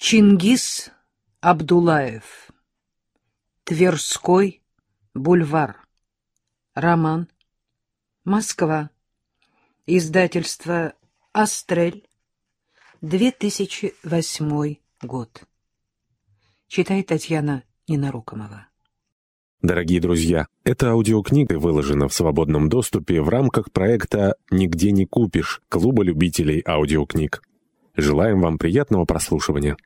Чингис Абдулаев. Тверской бульвар. Роман. Москва. Издательство «Астрель». 2008 год. Читает Татьяна Ненарокомова. Дорогие друзья, эта аудиокнига выложена в свободном доступе в рамках проекта «Нигде не купишь» Клуба любителей аудиокниг. Желаем вам приятного прослушивания.